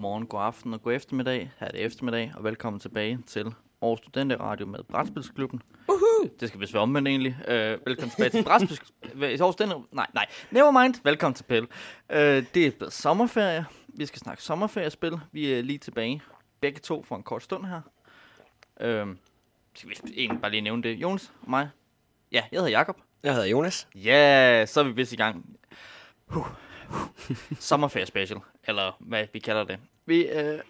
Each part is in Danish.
morgen, god aften og god eftermiddag. Her er det eftermiddag, og velkommen tilbage til Aarhus Studenteradio med Brætspilsklubben. Uhuh. Det skal vist være omvendt egentlig. Uh, velkommen tilbage til Brætspilsklubben. Aarhus Studenter... Nej, nej. Never mind. Velkommen til Pelle. Uh, det er blevet sommerferie. Vi skal snakke sommerferiespil. Vi er lige tilbage. Begge to for en kort stund her. Uh, skal vi egentlig bare lige nævne det? Jonas og mig. Ja, jeg hedder Jakob. Jeg hedder Jonas. Ja, så er vi vist i gang. Huh. Sommerferie special, eller hvad vi kalder det. Vi øh,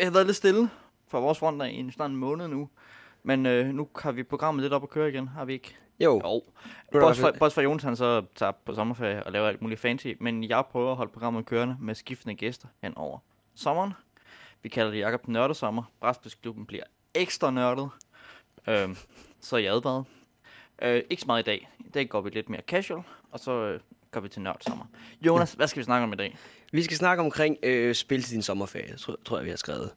har været lidt stille for vores front af i en snart en måned nu. Men øh, nu har vi programmet lidt op at køre igen, har vi ikke? Jo. Jo. Boss for, Boss for Jonas, han så tager på sommerferie og laver alt muligt fancy. Men jeg prøver at holde programmet kørende med skiftende gæster hen over sommeren. Vi kalder det Jakob Nørdesommer. Brætspilsklubben bliver ekstra nørdet. Øhm, så er jeg advaret. Øh, ikke så meget i dag. I dag går vi lidt mere casual, og så øh, går vi til nørdsommer. Jonas, hvad skal vi snakke om i dag? Vi skal snakke omkring øh, spil til din sommerferie, tror, tror jeg, vi har skrevet.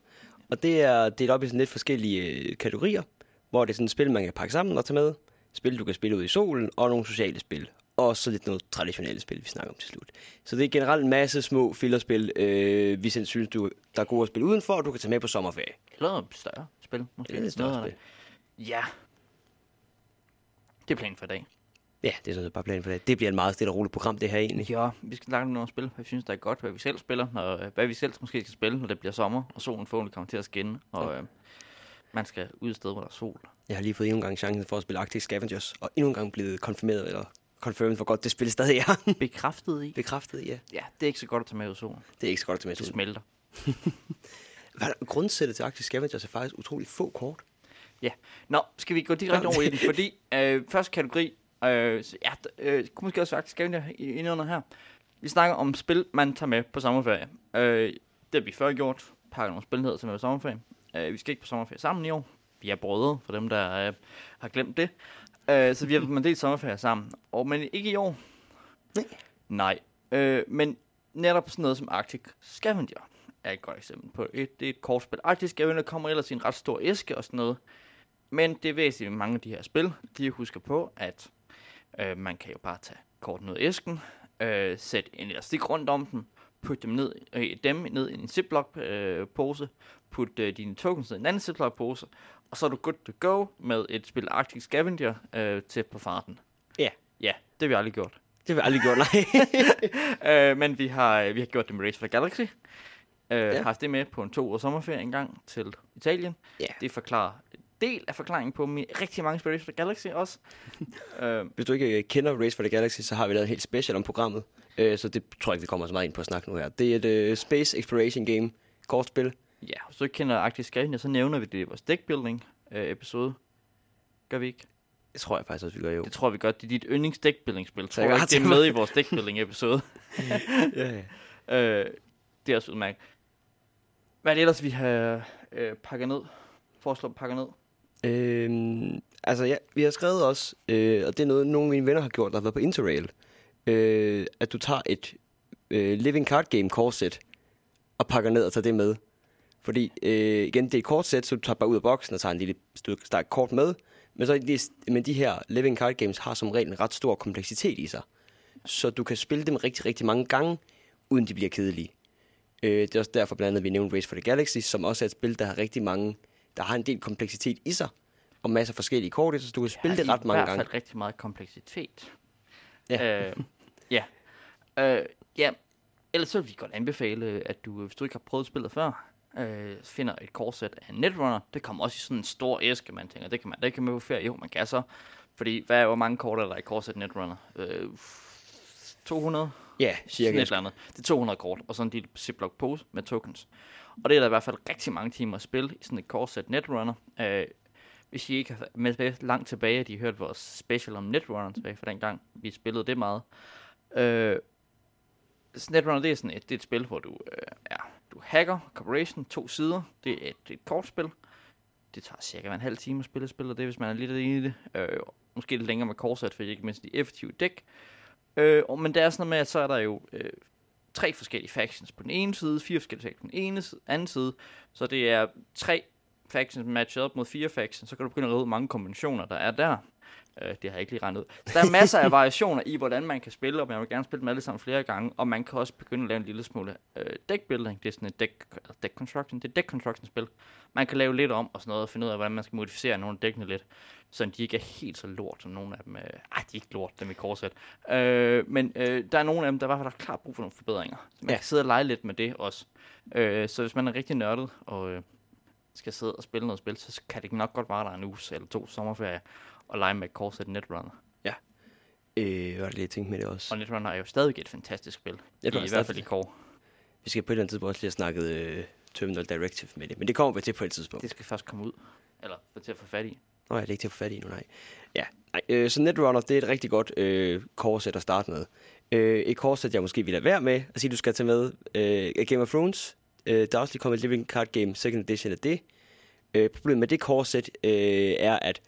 Og det er delt op i sådan lidt forskellige øh, kategorier, hvor det er sådan et spil, man kan pakke sammen og tage med. Spil, du kan spille ud i solen, og nogle sociale spil. Og så lidt noget traditionelle spil, vi snakker om til slut. Så det er generelt en masse små fillerspil, øh, vi selv synes, du, der er gode at spille udenfor, og du kan tage med på sommerferie. Eller større spil, måske. Eller større det. Ja. Det er planen for i dag. Ja, det er sådan bare planen for det. Det bliver et meget stille og roligt program, det her egentlig. Ja, vi skal snakke om nogle spil, hvad vi synes, der er godt, hvad vi selv spiller, når, øh, hvad vi selv måske skal spille, når det bliver sommer, og solen forhåbentlig kommer til at skinne, og øh, man skal ud et sted, hvor der er sol. Jeg har lige fået endnu en gang chancen for at spille Arctic Scavengers, og endnu en gang blevet konfirmeret, eller confirmed, hvor godt det spil stadig er. Bekræftet i? Bekræftet, ja. Ja, det er ikke så godt at tage med ud solen. Det er ikke så godt til med Det til. smelter. Grundsættet til Arctic Scavengers er faktisk utrolig få kort. Ja. Nå, skal vi gå direkte over i den, fordi øh, første kategori, øh, så ja, øh, kunne måske også faktisk skal vi ind under her. Vi snakker om spil, man tager med på sommerferie. Øh, det har vi før gjort. Pakker nogle spil ned til med på sommerferie. Øh, vi skal ikke på sommerferie sammen i år. Vi er brødre, for dem, der øh, har glemt det. Øh, så vi har man delt sommerferie sammen. Og, men ikke i år. Nej. Nej. Øh, men netop sådan noget som Arctic Scavenger er et godt eksempel på. Et, det er et kortspil. Arctic Scavenger kommer ellers i en ret stor æske og sådan noget. Men det er væsentligt mange af de her spil, de husker på, at øh, man kan jo bare tage korten ud af æsken, øh, sætte en elastik rundt om dem, putte dem ned, øh, dem ned i en Ziploc-pose, putte øh, dine tokens ned i en anden Ziploc-pose, og så er du good to go med et spil Arctic Scavenger øh, til på farten. Ja. Ja, det har vi aldrig gjort. Det har vi aldrig gjort, nej. øh, men vi har, vi har gjort det med Race for Galaxy. Øh, Ja. ja. haft det med på en to års sommerferie engang til Italien. Ja. Det forklarer del af forklaringen på mi- rigtig mange spil Race for the Galaxy også. øh, Hvis du ikke øh, kender Race for the Galaxy, så har vi lavet en helt special om programmet. Øh, så det tror jeg ikke, vi kommer så meget ind på at snakke nu her. Det er et øh, Space Exploration Game, kortspil. ja, hvis du ikke kender Arctic Scavenger, så nævner vi det i vores deckbuilding øh, episode. Gør vi ikke? Det tror jeg faktisk også, vi gør jo. Det tror vi godt. Det er dit yndlings deckbuilding-spil. Tror jeg jeg ikke, det er med i vores deckbuilding-episode. ja, ja. øh, det er også udmærket. Hvad er det ellers, vi har øh, pakket ned? Foreslået pakket ned? Øhm, altså, ja, vi har skrevet også, øh, og det er noget, nogle af mine venner har gjort, der har været på Interrail, øh, at du tager et øh, Living Card Game kortsæt og pakker ned og tager det med. Fordi, øh, igen, det er et kortsæt, så du tager bare ud af boksen og tager en lille stykke stærk kort med. Men, så de, men de her Living Card Games har som regel en ret stor kompleksitet i sig. Så du kan spille dem rigtig, rigtig mange gange, uden de bliver kedelige. Øh, det er også derfor blandt andet, vi nævnte Race for the Galaxy, som også er et spil, der har rigtig mange, der har en del kompleksitet i sig, og masser af forskellige kort, så du kan spille det ret mange I hvert gange. fald rigtig meget kompleksitet. Ja. Øh, ja. Øh, ja. Ellers så vil vi godt anbefale, at du, hvis du ikke har prøvet spillet før, øh, finder et kortsæt af Netrunner. Det kommer også i sådan en stor æske, man tænker, det kan man da ikke med på ferie. Jo, man kan så. Fordi, hvad er, hvor mange kort er der i kortsæt Netrunner? Øh, 200? Ja, Sådan cirka. et eller andet. Det er 200 kort, og sådan en lille Ziploc pose med tokens. Og det er der i hvert fald rigtig mange timer at spille i sådan et kortsæt Netrunner. Øh, hvis I ikke har med langt tilbage, de har hørt vores special om Netrunner tilbage fra dengang, vi spillede det meget. Øh, Netrunner, det er sådan et, det er et spil, hvor du, øh, ja, du hacker Corporation, to sider. Det er et, det er et kortspil. Det tager cirka en halv time at spille spillet det, hvis man er lidt i det. Øh, måske lidt længere med kortsæt, for ikke mindst de effektive dæk. Øh, og, men det er sådan noget med, at så er der jo øh, tre forskellige factions på den ene side, fire forskellige factions på den ene side, anden side. Så det er tre factions matchet op mod fire factions, så kan du begynde at ride mange kombinationer, der er der. Øh, det har jeg ikke lige regnet ud. Så der er masser af variationer i, hvordan man kan spille, og man vil gerne spille dem alle sammen flere gange, og man kan også begynde at lave en lille smule øh, deck building. Det er sådan et deck, deck construction. Det er deck construction spil. Man kan lave lidt om og sådan noget, og finde ud af, hvordan man skal modificere nogle af dækkene lidt, så de ikke er helt så lort som nogle af dem. Øh, ej, de er ikke lort, dem i korset. Øh, men øh, der er nogle af dem, der fald har klart brug for nogle forbedringer. Så man Ja. ja. kan sidde og lege lidt med det også. Øh, så hvis man er rigtig nørdet, og øh, skal sidde og spille noget spil, så kan det nok godt være der en uge eller to sommerferie og med Corset Netrunner. Øh, hvad var det lige, tænkte med det også? Og Netrunner er jo stadig et fantastisk spil. Ja, det er I, I hvert fald i Core. Vi skal på et eller andet tidspunkt også lige have snakket øh, Terminal Directive med det, men det kommer vi til på et tidspunkt. Det skal først komme ud. Eller til at få fat i. Nå ja, det er ikke til at få fat i nu, nej. Ja, nej, øh, så Netrunner, det er et rigtig godt øh, core-sæt at starte med. Øh, et core-sæt, jeg måske vil lade være med at sige, du skal tage med. Øh, Game of Thrones, øh, der er også lige kommet et Living Card Game Second Edition af det. Øh, problemet med det core-sæt øh, er, at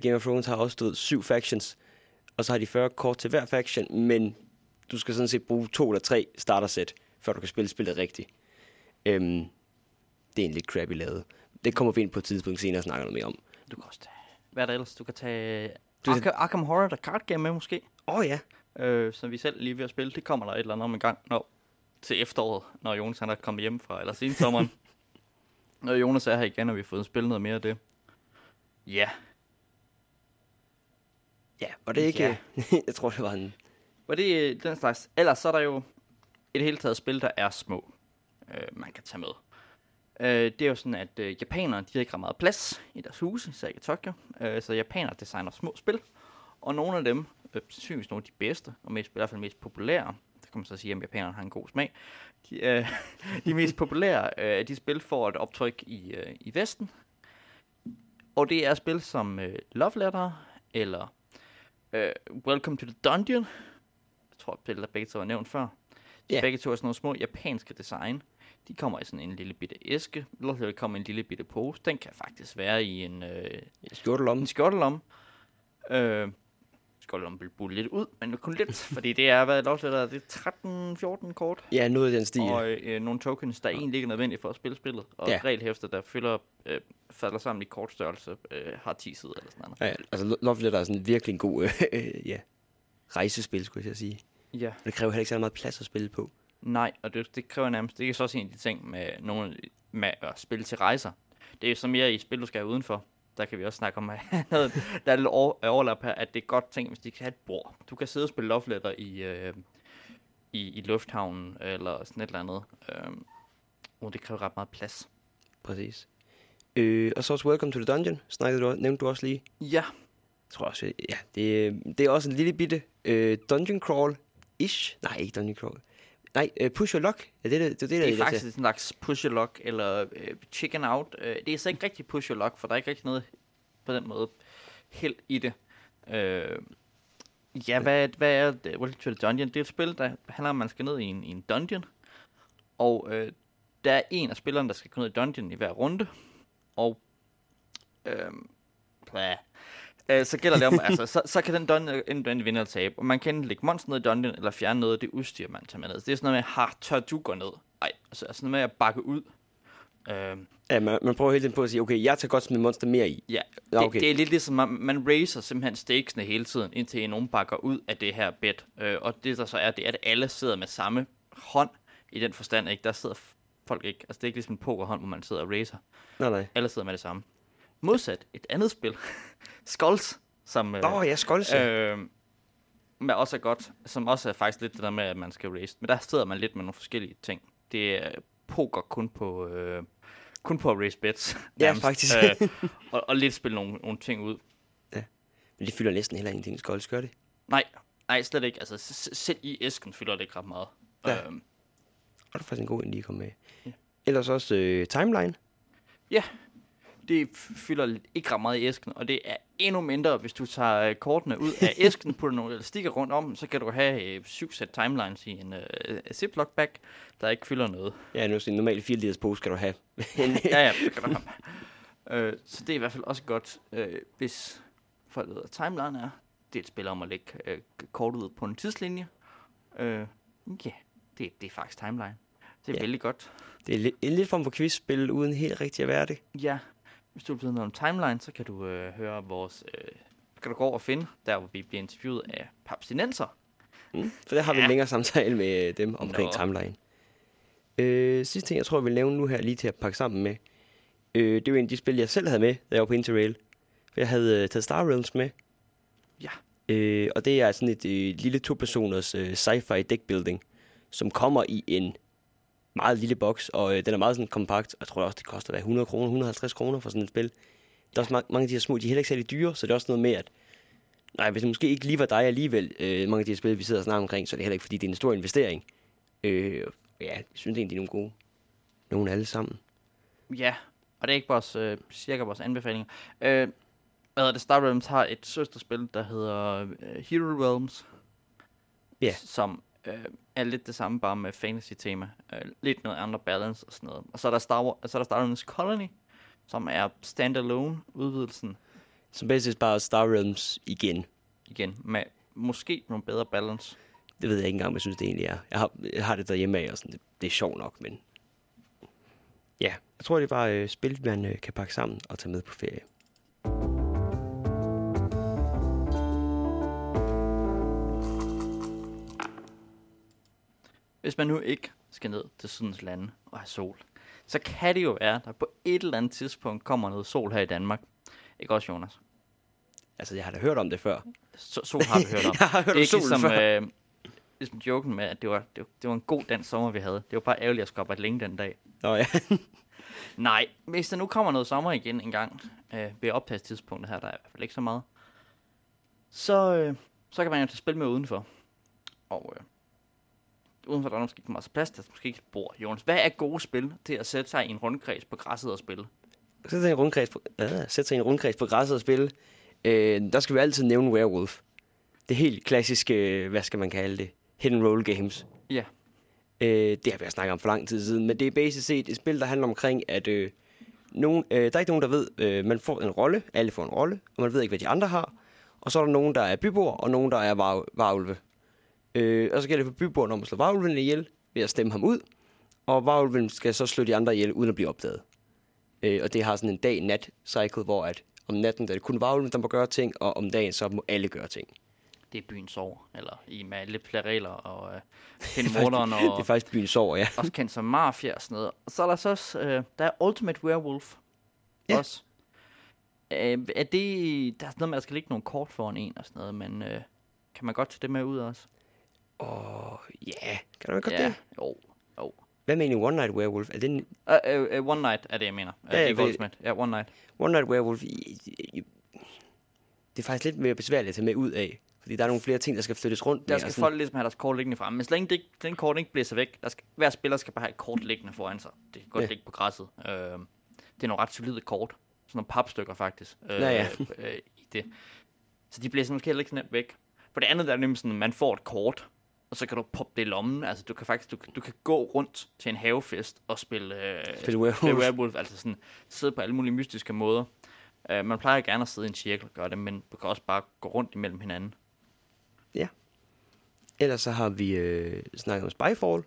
Game of Thrones har også stået syv factions, og så har de 40 kort til hver faction, men du skal sådan set bruge to eller tre starter-sæt, før du kan spille spillet rigtigt. Øhm, det er en lidt crappy lavet. Det kommer vi ind på et tidspunkt senere og snakker noget mere om. Du kan også tage... Hvad er der ellers? Du kan tage... Du Arkham, Arkham Horror, der card game med måske. Åh oh, ja, Øh, som vi selv lige ved at spille. Det kommer der et eller andet om en gang. Når, til efteråret, når Jonas han er kommet hjem fra, eller siden sommeren. når Jonas er her igen, og vi har fået spillet noget mere af det. Ja, Ja, og det ikke... Ja. jeg tror, det var en... var det øh, den slags? Ellers så er der jo et hele taget spil, der er små, øh, man kan tage med. Øh, det er jo sådan, at øh, japanere, de har ikke meget plads i deres huse, især i Tokyo. Øh, så japanere designer små spil, og nogle af dem, øh, sandsynligvis nogle af de bedste, og mest, i hvert fald mest populære, der kan man så sige, at japanerne har en god smag, de, øh, de mest populære øh, af de spil får et optryk i, øh, i Vesten. Og det er spil som øh, Love Letter, eller øh, Welcome to the Dungeon, jeg tror, det er begge to er nævnt før. De yeah. begge to er sådan nogle små japanske design. De kommer i sådan en lille bitte æske. Eller det kommer i en lille bitte pose. Den kan faktisk være i en, øh, Skjortelomme. en skjortelom. Øh, bulle lidt ud, men kun lidt. fordi det er, hvad lov til det er, det er 13-14 kort. Ja, noget af den stil. Og øh, nogle tokens, der egentlig ikke er nødvendige for at spille spillet. Og Ja. ja. regelhæfter, der fylder, øh, falder sammen i kortstørrelse, øh, har 10 sider eller sådan noget. Ja, altså Lo- Love Letter er sådan virkelig en god øh, ja, rejsespil, skulle jeg sige. Ja. Og det kræver heller ikke så meget plads at spille på. Nej, og det, det kræver nærmest, det er så også en af de ting med, nogle, med at spille til rejser. Det er jo så mere i spil, du skal have udenfor. Der kan vi også snakke om der er lidt over, overlap her, at det er godt ting, hvis de kan have et bord. Du kan sidde og spille love letter i, øh, i, i lufthavnen, eller sådan et eller andet. Øh, og det kræver ret meget plads. Præcis. Øh, og så også Welcome to the Dungeon, snakkede du, nævnte du også lige. Ja, Jeg tror også, ja, det, det er også en lille bitte øh, dungeon crawl-ish. Nej, ikke dungeon crawl. Nej, øh, push your luck. Ja, det, er det, det, er det, det er er det faktisk en slags push your luck, eller øh, chicken out. Øh, det er så ikke rigtig push your luck, for der er ikke rigtig noget på den måde held i det. Øh, ja, hvad, hvad er det? Welcome to the Dungeon? Det er et spil, der handler om, at man skal ned i en, i en dungeon. Og øh, der er en af spillerne, der skal gå ned i dungeon i hver runde. Og øh, blah. Øh, så gælder det om, altså, så, så kan den dungeon enten vinde eller tabe. Og man kan enten lægge monster ned i dungeon, eller fjerne noget af det udstyr, man tager med ned. Så det er sådan noget med, har tør du gå ned? Ej, altså sådan noget med at bakke ud. Øh, Ja, man, man prøver hele tiden på at sige, okay, jeg tager godt smide monster mere i. Ja, det, okay. det er lidt ligesom, man, man raiser simpelthen stakesene hele tiden, indtil nogen bakker ud af det her bet. Øh, og det der så er, det er, at alle sidder med samme hånd i den forstand, ikke? Der sidder folk ikke, altså det er ikke ligesom en pokerhånd, hvor man sidder og raiser. Nej, nej. Alle sidder med det samme. Modsat et andet spil, Skulls, som, øh, oh, ja, skolse. Øh. øh, men også er godt, som også er faktisk lidt det der med, at man skal raise. Men der sidder man lidt med nogle forskellige ting. Det er poker kun på, øh, kun på raise bets. Ja, faktisk. øh, og, og lidt spille nogle, nogle ting ud. Men det fylder næsten heller ingenting, skolse, gør det? Nej, nej, slet ikke. Altså, selv i æsken fylder det ikke ret meget. Ja. Øhm, Og det er faktisk en god en lige at komme med. Ja. Ellers også øh, Timeline. Det fylder lidt- ikke ret meget i æsken, og det er endnu mindre, hvis du tager øh, kortene ud af æsken, putter nogle elastikker rundt om, så kan du have øh, syv sæt timelines i en øh, ziplock bag, der ikke fylder noget. Ja, nu er en normal 4 liters pose, skal du have. ja, ja, det kan du have. Øh, så det er i hvert fald også godt, øh, hvis folk ved, hvad timeline er. Det er et spil om at lægge øh, kort ud på en tidslinje. Øh, ja, det, det er faktisk timeline. Det er Ja. vældig godt. det er en lille form for quizspil, uden helt rigtig at være det. Ja, hvis du vil vide noget om timeline, så kan du øh, høre vores øh, kan du gå over og finde, der hvor vi bliver interviewet af papstinenser. Mm. Så der har vi Ja. en længere samtale med dem omkring Nå. timeline. Øh, sidste ting, jeg tror, jeg vil nævne nu her lige til at pakke sammen med. Øh, det er jo en af de spil, jeg selv havde med, da jeg var på Interrail. For jeg havde øh, taget Star Realms med. Ja. Øh, og det er sådan et øh, lille to-personers øh, sci-fi deckbuilding, som kommer i en meget lille boks, og øh, den er meget sådan kompakt. Jeg tror også, det koster hvad, 100 kroner, 150 kroner for sådan et spil. Der er også ma- mange af de her små, de er heller ikke særlig dyre, så det er også noget med, at nej, hvis det måske ikke lige var dig alligevel, øh, mange af de her spil, vi sidder og snakker omkring, så er det heller ikke, fordi det er en stor investering. Øh, ja, jeg synes egentlig, de er nogle gode. Nogle alle sammen. Ja, og det er ikke vores, øh, cirka vores anbefalinger. Øh, hvad hedder det? Star Realms har et søsterspil, der hedder øh, Hero Realms. Ja. Som øh, er lidt det samme, bare med fantasy-tema. Øh, lidt noget andre balance og sådan noget. Og så er der Star, War- så er der Star Realms Colony, som er standalone udvidelsen Som basisk bare Star Realms igen. igen, med måske nogle bedre balance. Det ved jeg ikke engang, hvad jeg synes, det egentlig er. Jeg har, jeg har det derhjemme af, og sådan, det, det er sjovt nok, men... Ja, jeg tror, det er bare øh, spil, man øh, kan pakke sammen og tage med på ferie. Hvis man nu ikke skal ned til sydens lande og have sol, så kan det jo være, at der på et eller andet tidspunkt kommer noget sol her i Danmark. Ikke også, Jonas? Altså, jeg har da hørt om det før. Så, sol har vi hørt om. Jeg har hørt det er om ikke ligesom, før. øh, ligesom joken med, at det var, det, var, det var en god dansk sommer, vi havde. Det var bare ærgerligt at skulle arbejde længe den dag. Nå ja. Nej, hvis der nu kommer noget sommer igen en gang, øh, ved optagstidspunktet her, der er i hvert fald ikke så meget, så, øh, så kan man jo tage spil med udenfor. Og øh, udenfor der er måske ikke meget plads, der er måske ikke et bord. Jonas, hvad er gode spil til at sætte sig i en rundkreds på græsset og spille? Sæt sig i en rundkreds på, øh, sæt sig i en rundkreds på græsset og spille. Øh, der skal vi altid nævne Werewolf. Det helt klassiske, øh, hvad skal man kalde det, hidden roll games. Ja. Øh, det har vi snakket om for lang tid siden, men det er basisk set et spil, der handler omkring, at øh, nogen, øh, der er ikke nogen, der ved, øh, man får en rolle, alle får en rolle, og man ved ikke, hvad de andre har. Og så er der nogen, der er byboer, og nogen, der er var, varulve. Øh, og så gælder det for byboeren om at slå varulven ihjel, ved at stemme ham ud, og varulven skal så slå de andre ihjel, uden at blive opdaget. Øh, og det har sådan en dag-nat-cycle, hvor at om natten der er det kun varulven, der må gøre ting, og om dagen så må alle gøre ting. Det er byens sover, eller i med alle regler, og øh, finde morderen, og Det er faktisk byen sover, ja. også kendt som mafia og sådan noget. Og så er der så også, øh, der er Ultimate Werewolf Ja. også. Øh, er det, der er sådan noget med, at der skal ligge nogle kort foran en og sådan noget, men øh, kan man godt tage det med ud også? Åh, ja. Kan du ikke godt ja, det? jo. jo. Hvad med en One Night Werewolf? Er det en Uh, uh, uh, one Night er det, jeg mener. Uh, Ja, ikke fordi- Ultimate. Ja, One Night. One Night Werewolf? i- i- Det er faktisk lidt mere besværligt at tage med ud af. Fordi der er nogle flere ting, der skal flyttes rundt. Der med, skal og folk ligesom have deres kort liggende frem. Men så længe det, den kort ikke blæser væk, der skal, hver spiller skal bare have et kort liggende foran sig. Det kan godt Ja. ligge på græsset. Uh, det er nogle ret solide kort. Sådan nogle papstykker faktisk. Uh, Ja, ja. uh, i det. Så de blæser måske heller ikke så nemt væk. For det andet der er nemlig sådan, at man får et kort, og så kan du poppe det i lommen. Altså du kan faktisk, du, du kan gå rundt til en havefest og spille, uh, Spille werewolf. spille werewolf. Altså sådan sidde på alle mulige mystiske måder. Uh, man plejer gerne at sidde i en cirkel og gøre det, men du kan også bare gå rundt imellem hinanden. Ellers så har vi øh, snakket om Spyfall.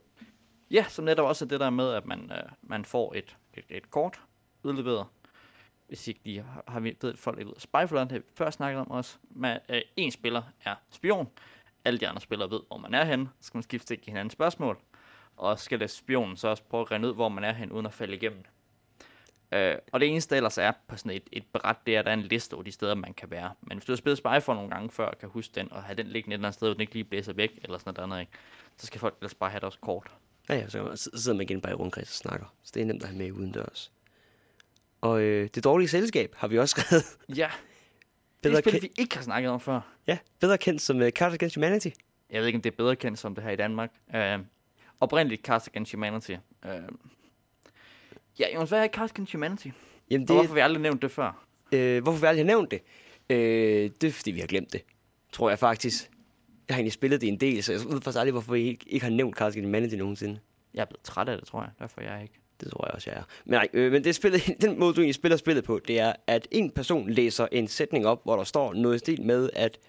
Ja, som netop også er det der med, at man, øh, man får et, et, et kort udleveret. Hvis ikke lige har, har vi ved, folk ved. Spyfall, det har vi før snakket om også. Med, øh, en spiller er spion. Alle de andre spillere ved, hvor man er henne. Så skal man skifte ikke hinanden spørgsmål. Og skal det spionen så også prøve at regne ud, hvor man er henne, uden at falde igennem. Øh, og det eneste, der ellers er på sådan et, et bræt, det er, at der er en liste over de steder, man kan være. Men hvis du har spillet Spyfall nogle gange før, og kan huske den, og have den liggende et eller andet sted, hvor den ikke lige blæser væk, eller sådan noget andet, ikke? så skal folk ellers bare have deres kort. Ja, ja, så kan man- så sidder man igen bare i rundkreds og snakker. Så det er nemt at have med udendørs. Og øh, det dårlige selskab har vi også skrevet. Ja, det Bedre, spil, vi ikke har snakket om før. ja, bedre kendt som uh, Cards Against Humanity. Jeg ved ikke, om det er bedre kendt som det her i Danmark. Uh, oprindeligt Cards Against Humanity. Uh, ja, Jonas, hvad er Cards Against Humanity? Jamen, Og det, hvorfor har vi aldrig nævnt det før? øh, hvorfor vi aldrig har nævnt det? Øh, det er, fordi vi har glemt det. Tror jeg faktisk. Jeg har egentlig spillet det en del, så jeg ved faktisk aldrig, hvorfor vi ikke, ikke har nævnt Cards Against Humanity nogensinde. Jeg er blevet træt af det, tror jeg. Derfor er jeg ikke. Det tror jeg også, jeg er. Men nej, øh, men det spillet, den måde, du egentlig spiller spillet på, det er, at en person læser en sætning op, hvor der står noget i stil med, at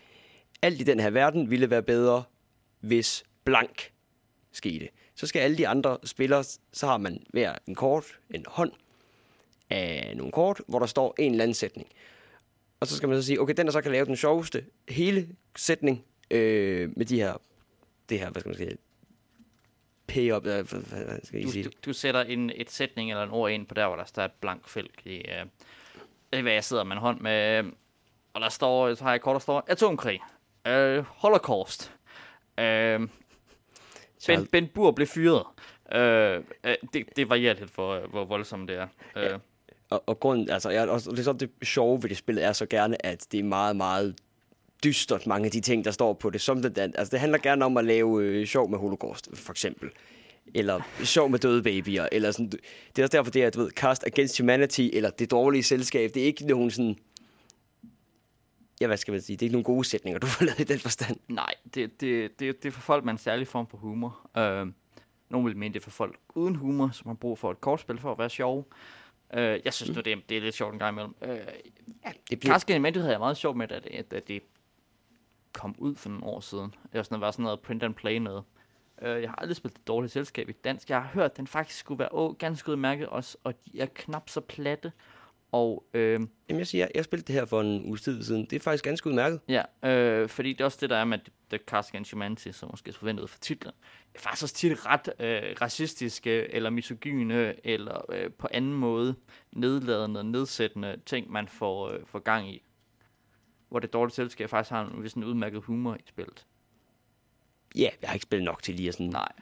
alt i den her verden ville være bedre, hvis blank skete. Så skal alle de andre spillere, så har man hver en kort, en hånd af nogle kort, hvor der står en eller anden sætning. Og så skal man så sige, okay, den der så kan lave den sjoveste hele sætning øh, med de her, det her, hvad skal man sige, pay up, hvad, skal jeg Du, sige du, du sætter en, et sætning eller en ord ind på der, hvor der står et blank felt i... Øh, er, hvad jeg sidder med en hånd med... Øh, og der står, så har jeg kort, der står atomkrig. Øh, holocaust. Øh, ben, ben Bur blev fyret. Øh, øh, det, det varierer lidt for, øh, hvor voldsomt det er. Øh, Og, og grunden, altså, jeg, er så det sjove ved det spil er så gerne, at det er meget, meget dystert, mange af de ting, der står på det. Som det, altså, det handler gerne om at lave øh, sjov med holocaust, for eksempel. Eller sjov med døde babyer. Eller sådan. Det er også derfor, det er, at du ved, Cast Against Humanity, eller Det dårlige selskab. Det er ikke nogen sådan... Ja, hvad skal man sige? Det er ikke nogen gode sætninger, du får lavet i den forstand. Nej, det, det, det, det er for folk med en særlig form for humor. Øh, nogle vil mene, det er for folk uden humor, som har brug for et kortspil for at være sjov. Øh, jeg synes nu, det er, det er lidt sjovt en gang imellem. Øh, Det bliver, Karske Elementet havde jeg meget sjovt med, at, at, at det kom ud for nogle år siden. Det var sådan, var sådan noget print and play noget. Øh, jeg har aldrig spillet et dårligt selskab i dansk. Jeg har hørt, at den faktisk skulle være å, ganske udmærket også, og de er knap så platte. Og øh, jamen, jeg siger, jeg spillede det her for en uge tid siden. Det er faktisk ganske udmærket. Ja, øh, fordi det er også det, der er med The Cast Against Humanity, som måske forventet for titlen. Det er faktisk også tit ret øh, racistiske, eller misogyne, eller øh, på anden måde nedladende og nedsættende ting, man får, øh, får gang i. Hvor det dårlige selskab faktisk har en, sådan en udmærket humor i spillet. Ja, jeg har ikke spillet nok til lige at sådan... Nej.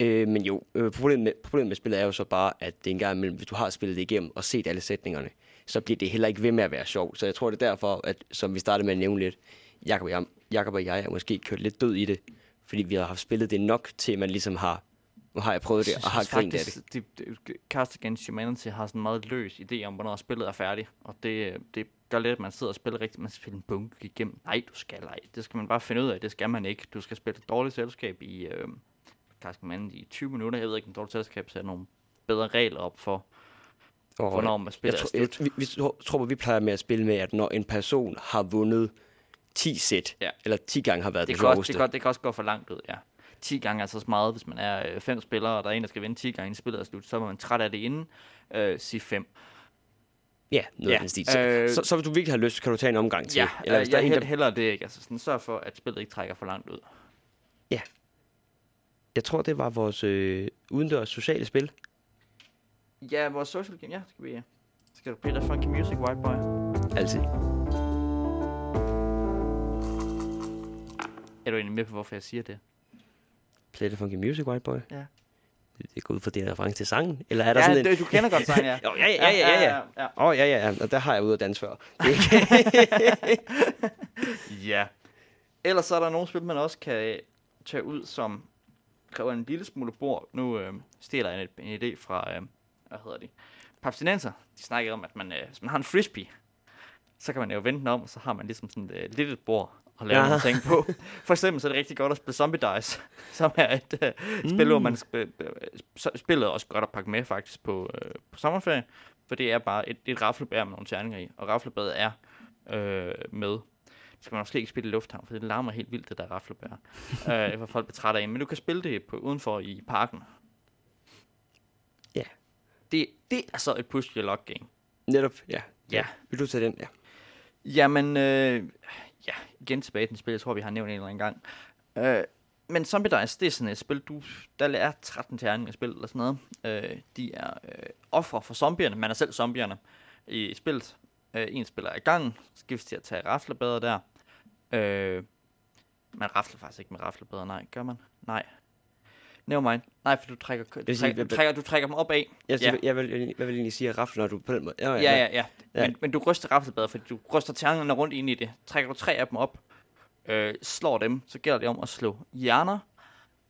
Øh, men jo, øh, problemet, med, problemet med spillet er jo så bare, at det er en gang imellem, hvis du har spillet det igennem og set alle sætningerne, så bliver det heller ikke ved med at være sjovt. Så jeg tror, det er derfor, at som vi startede med at nævne lidt, Jakob og jeg, Jacob og jeg er måske kørt lidt død i det, fordi vi har haft spillet det nok til, at man ligesom har, nu har jeg prøvet det, og har grint af det. det. Cast Against Humanity har sådan en meget løs idé om, hvornår spillet er færdigt. Og det, det gør lidt, at man sidder og spiller rigtigt. Man spiller en bunke igennem. Nej, du skal ej. Det skal man bare finde ud af. Det skal man ikke. Du skal spille et dårligt selskab i øh, Cast Humanity i 20 minutter. Jeg ved ikke, om dårligt selskab sætter nogle bedre regler op for, Og hvornår man jeg, spiller tror, er jeg, vi, vi tror, tror, vi plejer med at spille med, at når en person har vundet 10 sæt, Ja. eller 10 gange har været Det det, kan, også, det, kan, det kan også gå for langt ud, ja. 10 gange er så meget, hvis man er øh, fem spillere, og der er en, der skal vinde 10 gange, inden spillet er slut, så er man træt af det inden. Øh, sig 5. Ja, noget Ja, af den stil. Så, øh, så, så, hvis du virkelig har lyst, kan du tage en omgang til. Ja, Eller øh, hvis der jeg er en, der, hellere det ikke. Altså, sådan, sørg for, at spillet ikke trækker for langt ud. jeg tror, det var vores øh, udendørs sociale spil. Ja, vores social game, ja, skal vi... Skal du play the funky music, white boy? Altid. Er du egentlig med på, hvorfor jeg siger det? Play the funky music, white boy. Ja. Det det går ud fra det her reference til sangen. Eller er der Ja, sådan en... det, du kender godt sangen, ja. Jo, ja, ja, ja, ja, ja. ja. Åh, oh, ja, ja, ja. Og der har jeg ude at danse før. Ja. Ellers så er der nogle spil, man også kan øh, tage ud, som kræver en lille smule bord. Nu øh, stjæler jeg en, en idé fra, øh, hvad hedder de? Papstinenser. De snakker om, at man, øh, hvis man har en frisbee, så kan man jo vende den om, og så har man ligesom sådan et øh, lille bord at lave Ja. nogle ting på. For eksempel så er det rigtig godt at spille Zombie Dice, som er et øh, mm. spil, hvor man sp- øh, spillet også godt at pakke med faktisk på, øh, på sommerferie, for det er bare et, et raflebær med nogle terninger i, og raflebæret er øh, med. Det skal man måske ikke spille i lufthavn, for det larmer helt vildt, det der raflebær. øh, hvor folk bliver trætte af. Men du kan spille det på, udenfor i parken. Ja. Det, det er så et push your luck game. Netop, ja. Ja. Vil du tage den? Ja. Jamen, øh, ja, igen tilbage til den spil, jeg tror, vi har nævnt en eller anden gang. Øh, men Zombie Dice, det er sådan et spil, du, der er 13 terninger i spil eller sådan noget. Øh, de er øh, ofre for zombierne, man er selv zombierne i spillet. Øh, en spiller er i gang, skiftes til at tage raflebader der. Øh, man rafler faktisk ikke med raflebader, nej, gør man? Nej. Never mind. Nej, for du trækker, du, sige, trækker, du, trækker, du trækker dem op af. Jeg, Ja. jeg, vil, jeg vil egentlig sige, at rafler, når du på den måde... Ja, Ja, ja, ja. Ja. Men, men du ryster raflebadet, fordi du ryster terningerne rundt ind i det. Trækker du tre af dem op, øh, slår dem, så gælder det om at slå hjerner,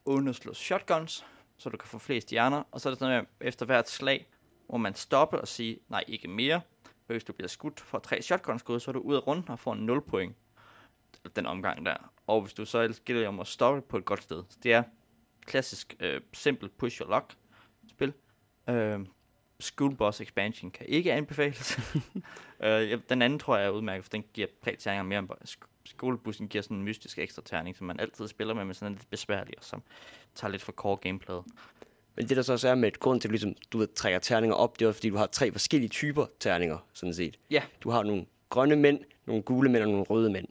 uden at slå shotguns, så du kan få flest hjerner. Og så er det sådan, at efter hvert slag, hvor man stoppe og sige, nej, ikke mere. For Hvis du bliver skudt for tre shotguns skud, så er du ud af runden og får en 0 point den omgang der. Og hvis du så ellers gælder om at stoppe på et godt sted. Så det er klassisk øh, simpelt push your luck spil. Øh, School Boss Expansion kan ikke anbefales. øh, den anden tror jeg er udmærket, for den giver tre mere end Skolebussen giver sådan en mystisk ekstra terning, som man altid spiller med, men sådan er lidt besværlig, og som tager lidt for core gameplayet. Men det der så også er med et grund til, at du ligesom, du ved, trækker terninger op, det er fordi du har tre forskellige typer terninger, sådan set. Ja. Du har nogle grønne mænd, nogle gule mænd og nogle røde mænd.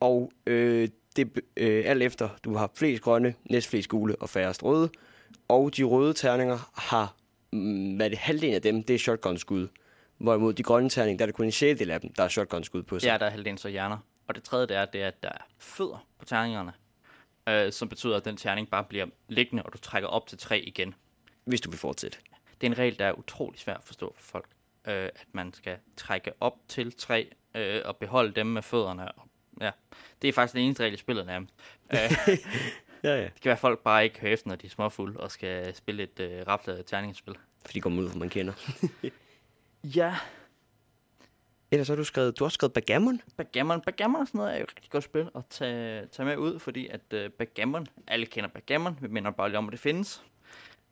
Og øh, det øh, alt efter, du har flest grønne, næstflest gule og færrest røde. Og de røde terninger har, mm, hvad det, halvdelen af dem, det er shotgun-skud. Hvorimod de grønne terninger, der er det kun en sjældel af dem, der er shotgun-skud på sig. Ja, der er halvdelen så hjerner. Og det tredje, det er, det er, at der er fødder på terningerne. Øh, som betyder, at den terning bare bliver liggende, og du trækker op til tre igen. Hvis du vil fortsætte. Det er en regel, der er utrolig svær at forstå for folk. Øh, at man skal trække op til tre, øh, og beholde dem med fødderne. Og, ja, det er faktisk den eneste regel i spillet nærmest. Øh, Ja, ja. det kan være, at folk bare ikke hører efter, når de er småfulde, og skal spille et øh, raflet terningsspil. Fordi de kommer ud, hvor man kender. Ja, Ellers har du skrevet, du har også skrevet backgammon. Backgammon. Backgammon og sådan noget er jo et rigtig godt spil at tage, tage med ud, fordi at uh, backgammon, alle kender backgammon, vi minder bare lige om, at det findes.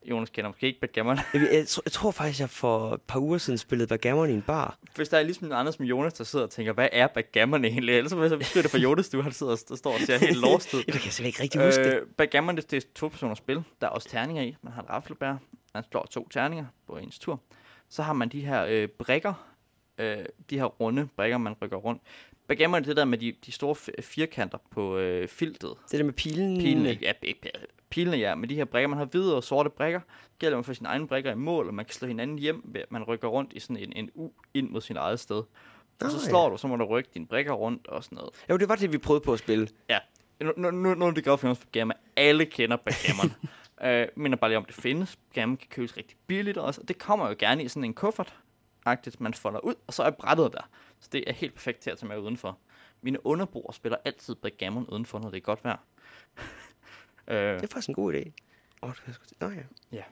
Jonas kender måske ikke backgammon. Jeg, jeg, jeg, tror, faktisk, jeg for et par uger siden spillede backgammon i en bar. Hvis der er ligesom andre som Jonas, der sidder og tænker, hvad er backgammon egentlig? Ellers så beskrive det for Jonas, du han sidder og der står og ser helt lost ud. Det kan jeg slet ikke rigtig huske. Øh, backgammon, det, det er to personers spil. Der er også terninger i. Man har et raflebær. Man slår to terninger på ens tur. Så har man de her øh, brikker. Øh, de her runde brikker, man rykker rundt. Backgammon er det der med de, de store firkanter på øh, filtet. det der med pilen. Pilene, ja, pilene, ja, med de her brikker. Man har hvide og sorte brikker. Gælder man for sine egne brikker i mål, og man kan slå hinanden hjem, ved at man rykker rundt i sådan en, en U ind mod sin eget sted. Og så slår du, så må du rykke dine brikker rundt og sådan noget. Jo, det var det, vi prøvede på at spille. Ja, nu, nu, nu, nu er det godt for Gamma. Alle kender Backgammon. øh, minder bare lige om, det findes. Backgammon kan købes rigtig billigt også, og det kommer jo gerne i sådan en kuffert agtigt man folder ud, og så er brættet der. Så det er helt perfekt til at tage med udenfor. Mine underboer spiller altid backgammon udenfor, når det er godt vejr. Øh, Det er faktisk en god idé. Sgu... Nå ja. Ja.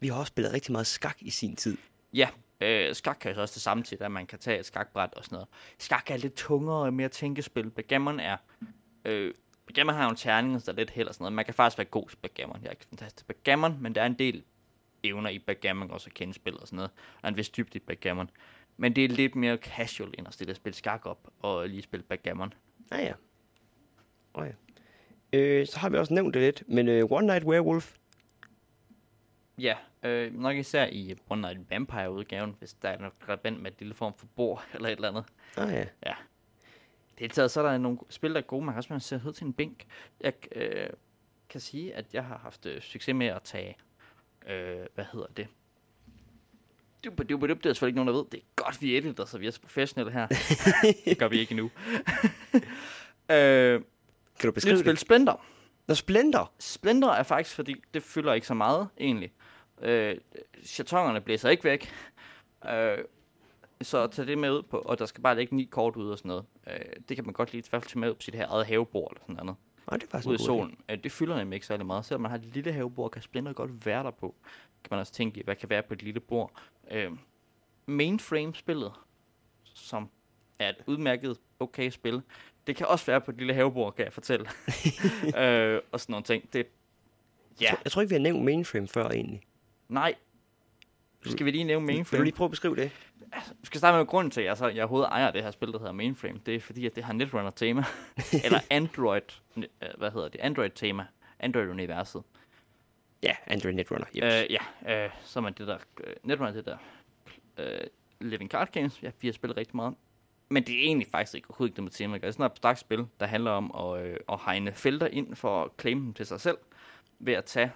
Vi har også spillet rigtig meget skak i sin tid. ja, øh, skak kan jo så også det samme til, at man kan tage et skakbræt og sådan noget. Skak er lidt tungere og mere tænkespil. Backgammon er... Øh, backgammon har jo en terning, så der er lidt held og sådan noget. Man kan faktisk være god til backgammon. Jeg er ikke fantastisk backgammon, men der er en del evner i backgammon, også at kende spil og sådan noget. Og en vis dybde i backgammon. Men det er lidt mere casual, end at stille at spille skak op og lige spille backgammon. Ja, ja. Åh ja. Øh, så har vi også nævnt det lidt, men øh, One Night Werewolf, Ja, øh, nok især i One Night Vampire-udgaven, hvis der er noget relevant med et lille form for bord eller et eller andet. ah ja. Ja. Det er taget, så er der nogle spil, der er gode. Man kan også man sætte ud til en bænk. Jeg øh, kan sige, at jeg har haft øh, succes med at tage, øh, hvad hedder det? Dup, dup, dup, det er selvfølgelig ikke nogen, der ved. Det er godt, vi er editor, så vi er så professionelle her. det gør vi ikke endnu. øh, Kan du nyt beskrive spil det? Splendor. Nå, Splendor. Splendor er faktisk, fordi det fylder ikke så meget, egentlig. Øh, chatongerne blæser ikke væk. Øh, så tag det med ud på, og der skal bare ligge ni kort ud og sådan noget. Øh, det kan man godt lige i hvert fald tage med ud på sit her eget havebord eller sådan noget. Nej, det er faktisk en i solen. Øh, det fylder nemlig ikke særlig meget. Selvom man har et lille havebord, kan Splendor godt være der på. Kan man også tænke, i, hvad kan være på et lille bord. Øh, Mainframe-spillet, som er et udmærket okay spil, det kan også være på et lille havebord, kan jeg fortælle. øh, og sådan nogle ting. Det, ja, Jeg, tror, jeg tror ikke, vi har nævnt mainframe før, egentlig. nej. Skal vi lige nævne Vil du Mainframe? lige prøve at beskrive det? Vi skal starte med grunden til, at jeg, så, jeg overhovedet ejer det her spil, der hedder Mainframe. Det er fordi, at det har Netrunner-tema. Eller Android, øh, hvad hedder det? Android-tema. Android-universet. Ja, Android Netrunner. Yep. Øh, ja, øh, så er man det der, øh, Netrunner, det der øh, Living Card Games. Ja, vi har spillet rigtig meget. Men det er egentlig faktisk ikke overhovedet ikke det med tema. Det er sådan et abstrakt spil, der handler om at, øh, at hegne felter ind for at claim dem til sig selv. Ved at tage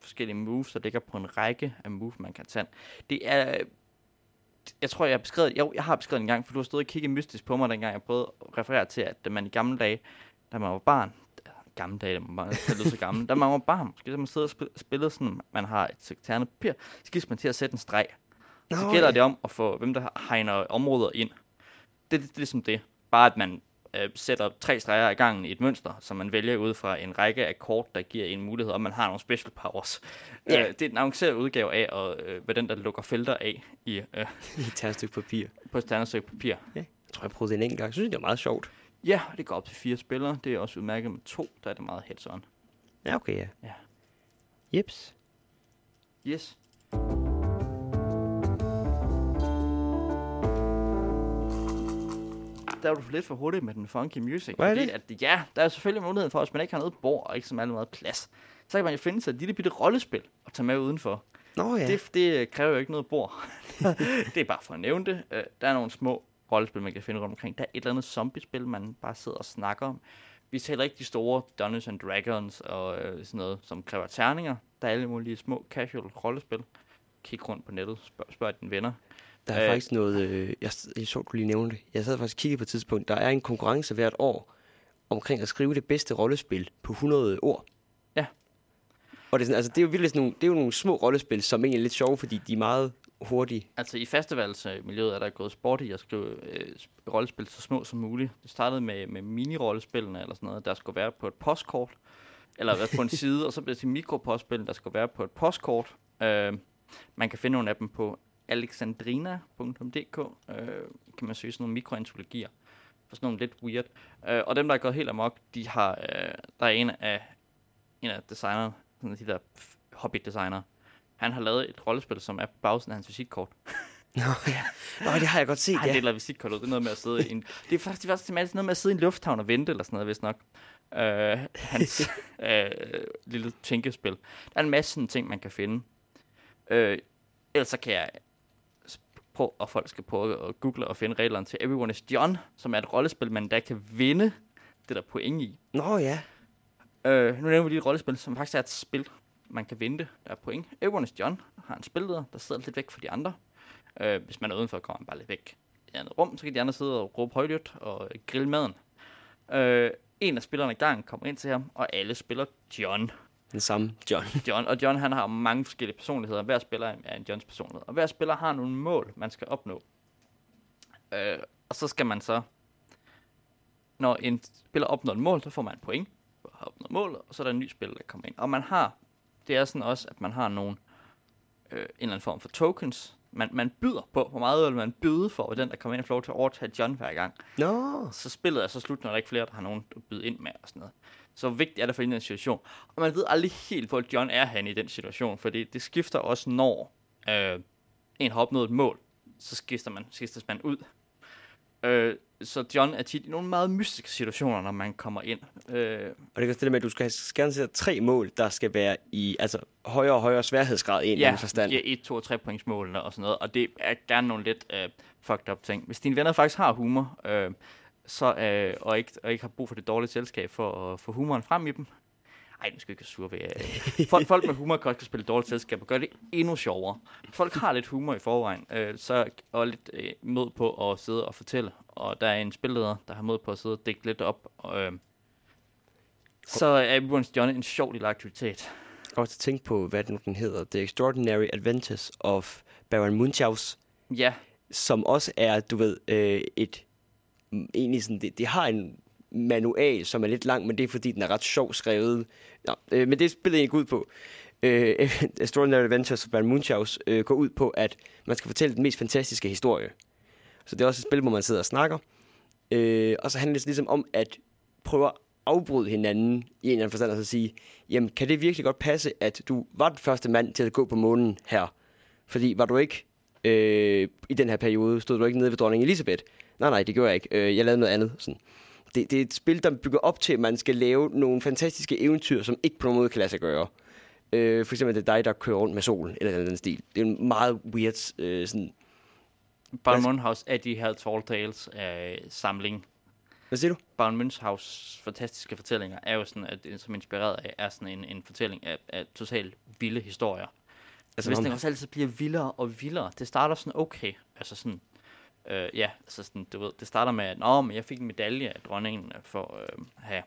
forskellige moves, der ligger på en række af moves, man kan tage. Det er... Jeg tror, jeg har beskrevet... Jo, jeg har beskrevet en gang, for du har stået og kigget mystisk på mig, dengang jeg prøvede at referere til, at man i gamle dage, da man var barn, gamle dage, da man var så gammel, da man var barn, måske så man sidder og spil- spillet sådan, man har et ternet papir, så skal man til at sætte en streg. Nå, så gælder det om at få, hvem der hegner områder ind. Det, det, det er ligesom det. Bare at man øh, sætter tre streger i gangen i et mønster, som man vælger ud fra en række af kort, der giver en mulighed, om man har nogle special powers. Ja. Øh, det er en avanceret udgave af, og, øh, hvad den der lukker felter af i, øh, I et ternestykke papir. på et andet stykke papir. Ja. Jeg tror, jeg prøvede det en gang. Jeg synes, det var meget sjovt. Ja, det går op til fire spillere. Det er også udmærket med to, der er det meget heads on. Ja, okay, ja. Ja. Jeps. Yes. Der er du lidt for hurtig med den funky music. Hvad er fordi det? At, ja, der er selvfølgelig mulighed for, hvis man ikke har noget bord og ikke så meget plads, så kan man jo finde sig et lille bitte rollespil og tage med udenfor. Nå ja. Ja. Det, det kræver jo ikke noget bord. det er bare for at nævne det. Øh, Der er nogle små rollespil, man kan finde rundt omkring. Der er et eller andet zombiespil, man bare sidder og snakker om. Vi taler ikke de store Dungeons and Dragons og øh, sådan noget, som kræver terninger. Der er alle mulige små casual rollespil. Kig rundt på nettet, spørg, spørg dine venner. Der er Øh. faktisk noget, øh, jeg, jeg så, du lige nævnte det. Jeg sad faktisk og kiggede på et tidspunkt. Der er en konkurrence hvert år omkring at skrive det bedste rollespil på 100 ord. Ja. Og det er, sådan, altså, det er jo virkelig sådan nogle, det er jo nogle små rollespil, som egentlig er lidt sjove, fordi de er meget hurtige. Altså i festivalsmiljøet er der gået sport i at skrive øh, sp- rollespil så små som muligt. Det startede med, med mini-rollespillene eller sådan noget, der skulle være på et postkort, eller på en side, og så blev det til mikropostspil, der skulle være på et postkort. Øh, man kan finde nogle af dem på alexandrina.dk, øh, kan man søge sådan nogle mikroantologier, for sådan nogle lidt weird. Øh, og dem, der er gået helt amok, de har, øh, der er en af, en af designerne, sådan de der hobby-designere, han har lavet et rollespil, som er på bagsiden af hans visitkort. Nå, ja. Nå, det har jeg godt set, Han ja. deler visitkort ud. Det er noget med at sidde i en... Det er faktisk det er faktisk noget med at sidde i en lufthavn og vente, eller sådan noget, hvis nok. Øh, hans øh, lille tænkespil. Der er en masse sådan ting, man kan finde. Øh, ellers så kan jeg prøve, og folk skal prøve at google og finde reglerne til Everyone is John, som er et rollespil, man der kan vinde det der point i. Nå ja. Øh, nu nævner vi lige et rollespil, som faktisk er et spil. Man kan vinde, der er point. Everyone is John har en spilleder, der sidder lidt væk fra de andre. Øh, hvis man er udenfor, kommer man bare lidt væk i et andet rum, så kan de andre sidde og råbe højlydt og grille maden. Øh, en af spillerne i gang kommer ind til ham, og alle spiller John. Den samme John. John. Og John han har mange forskellige personligheder. Hver spiller er en Johns personlighed. Og hver spiller har nogle mål, man skal opnå. Øh, og så skal man så... Når en spiller opnår et mål, så får man point for at have opnået målet, og så er der en ny spiller, der kommer ind. Og man har... Det er sådan også, at man har nogle... Øh, en eller anden form for tokens. Man, man byder på, hvor meget vil man byde for, at den, der kommer ind og får lov til at overtage John hver gang Nå. så spillet er så slut, når der ikke er flere, der har nogen at byde ind med og sådan noget. Så vigtigt er det for en situation. Og man ved aldrig helt, hvor John er han i den situation, fordi det skifter også, når øh, en har opnået et mål, så skifter man, skiftes man ud. Øh, så John er tit i nogle meget mystiske situationer, når man kommer ind. Øh, Og det også det med, at du skal gerne sætte tre mål, der skal være i altså, højere og højere sværhedsgrad i en ja, anden forstand. ja, 1, 2 og 3 pointsmålene og sådan noget, og det er gerne nogle lidt øh, fucked up ting. Hvis dine venner faktisk har humor, øh, så, øh, og, ikke, og ikke har brug for det dårlige selskab for at få humoren frem i dem, ej, nu skal ikke være sure ved. Øh. Folk, folk med humor kan også spille dårligt selskab og gøre det endnu sjovere. Folk har lidt humor i forvejen, øh, så, og lidt øh, mod på at sidde og fortælle. Og der er en spilleder, der har mod på at sidde og dække lidt op. Og, øh, så er Everyone's John en sjov lille aktivitet. Kan også tænke på, hvad den, den hedder. The Extraordinary Adventures of Baron Munchausen, Ja, som også er, du ved, øh, et... Egentlig sådan, det, det har en manual, som er lidt lang, men det er fordi, den er ret sjov skrevet. Ja, øh, men det spiller ikke ud på. Øh, Extraordinary Adventures of Baron Munchaus øh, går ud på, at man skal fortælle den mest fantastiske historie. Så det er også et spil, hvor man sidder og snakker. Øh, og så handler det ligesom om at prøve at afbryde hinanden i en eller anden forstand, og så sige, jamen kan det virkelig godt passe, at du var den første mand til at gå på månen her? Fordi var du ikke øh, i den her periode, stod du ikke nede ved dronning Elisabeth? Nej, nej, det gjorde jeg ikke. Øh, jeg lavede noget andet. Sådan. Det, det er et spil, der bygger op til, at man skal lave nogle fantastiske eventyr, som ikke på nogen måde kan lade sig gøre. Øh, for eksempel det er dig, der kører rundt med solen, eller den stil. Det er en meget weird øh, sådan... Baron Hvad- Munchausen er de her Tall Tales øh, samling. Hvad siger du? Baron Munchausen fantastiske fortællinger er jo sådan, at, som inspireret af, er sådan en, en fortælling af, af totalt vilde historier. Altså, hvis den også altid bliver vildere og vildere. Det starter sådan okay. Altså sådan, øh, ja, altså sådan, du ved, det starter med, at Nå, men jeg fik en medalje af dronningen for øh, at have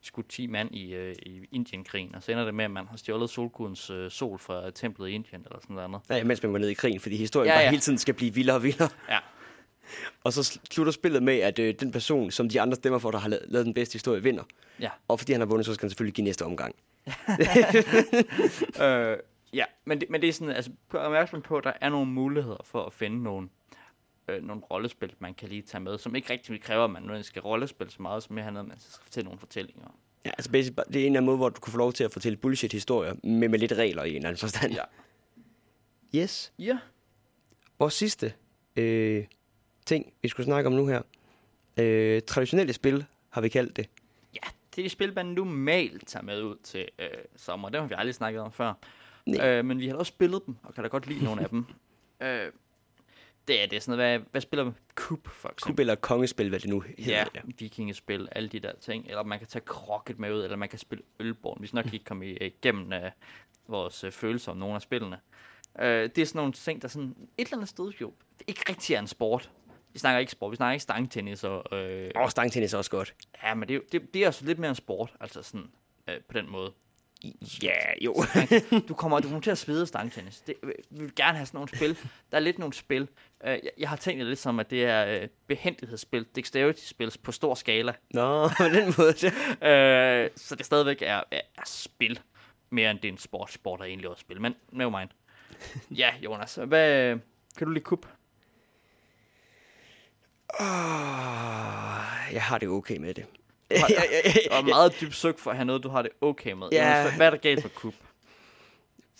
skudt 10 mand i, øh, i Indienkrigen, og så ender det med, at man har stjålet solgudens øh, sol fra templet i Indien, eller sådan noget andet. Nej, mens man går ned i krigen, fordi historien Ja, ja, bare ja. hele tiden skal blive vildere og vildere. Ja, Og så sl- slutter spillet med, at øh, den person, som de andre stemmer for, der har lavet, lavet den bedste historie, vinder. ja. Og fordi han har vundet, så skal han selvfølgelig give næste omgang. øh, ja, men det, men det er sådan, altså, på opmærksom på, at der er nogle muligheder for at finde nogle, øh, nogle rollespil, man kan lige tage med, som ikke rigtig kræver, at man nødvendigvis skal rollespille så meget, som mere handler om, at man skal fortælle nogle fortællinger. Ja, altså basic, det er en eller anden måde, hvor du kan få lov til at fortælle bullshit-historier, men med lidt regler i en eller anden forstand. Ja. Yes. Ja. Vores sidste øh, ting, vi skulle snakke om nu her. Øh, traditionelle spil, har vi kaldt det. Ja, det er de spil, man normalt tager med ud til øh, sommer. Det har vi aldrig snakket om før. Nej. Øh, men vi har også spillet dem, og kan da godt lide nogle af dem. Øh, Det er det. Sådan noget, hvad, hvad spiller man? Kub, for eksempel. Kub eller kongespil, hvad det nu hedder. Ja, vikingespil, alle de der ting. Eller man kan tage krokket med ud, eller man kan spille ølborn. Vi skal nok ikke komme igennem uh, vores uh, følelser om nogle af spillene. Uh, det er sådan nogle ting, der sådan et eller andet sted jo ikke rigtig er en sport. Vi snakker ikke sport, vi snakker ikke stangtennis og... Øh, Og stangtennis er også godt. ja, men det, er det, det er altså lidt mere en sport, altså sådan øh, på den måde. Ja, jo. Du kommer, du kommer til at svede stangtennis. Det, vi vil gerne have sådan nogle spil. Der er lidt nogle spil. Uh, jeg, jeg har tænkt det lidt som, at det er uh, behendighedsspil, dexterity-spil på stor skala. Nå, på den måde. Uh, så det stadigvæk er, er, er spil, mere end det er en sport. Sport er egentlig også spil, men never mind. Ja, Jonas, hvad, kan du lide kub? Oh, jeg har det okay med det. Det var meget dybt søgt for at have noget, du har det okay med. Ja. Hvad, er der galt for kub?